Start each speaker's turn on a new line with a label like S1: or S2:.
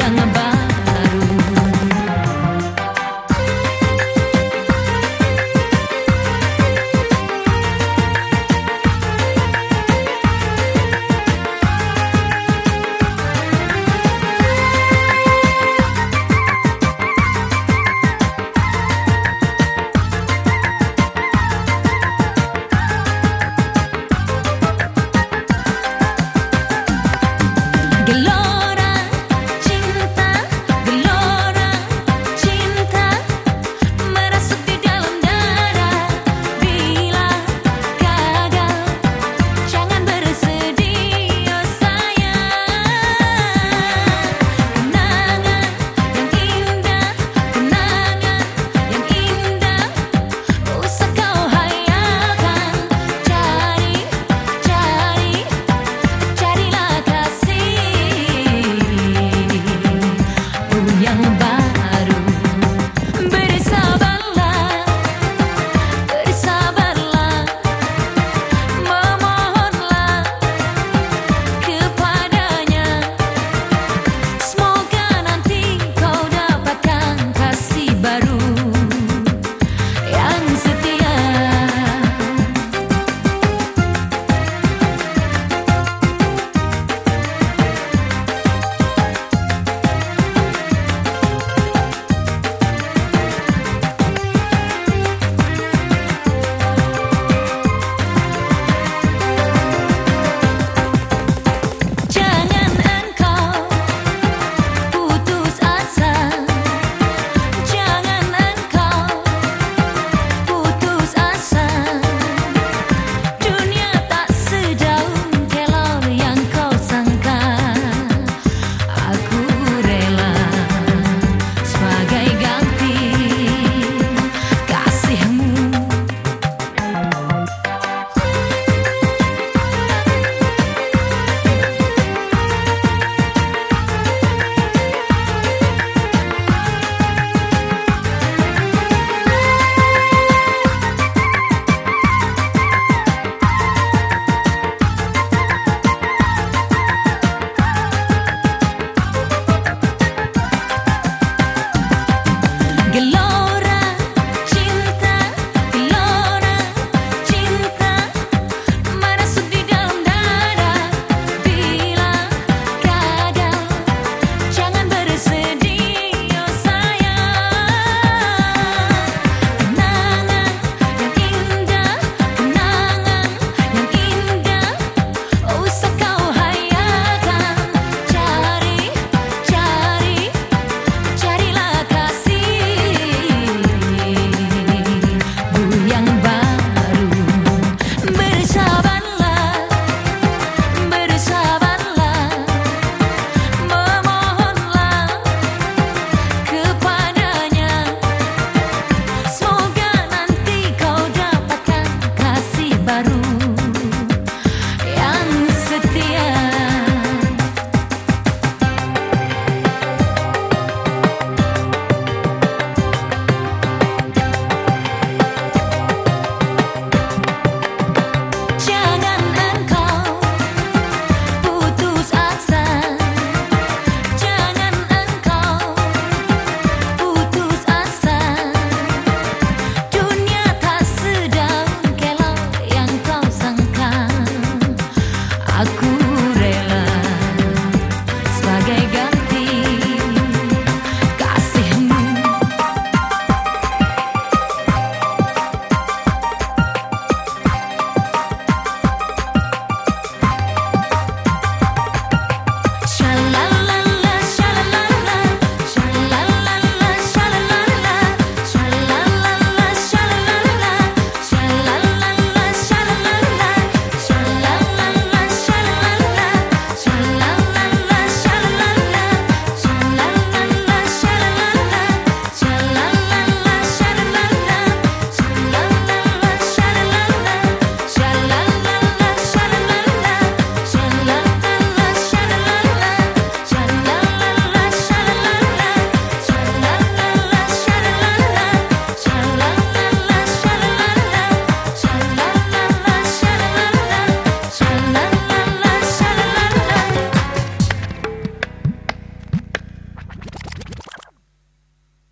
S1: yang abang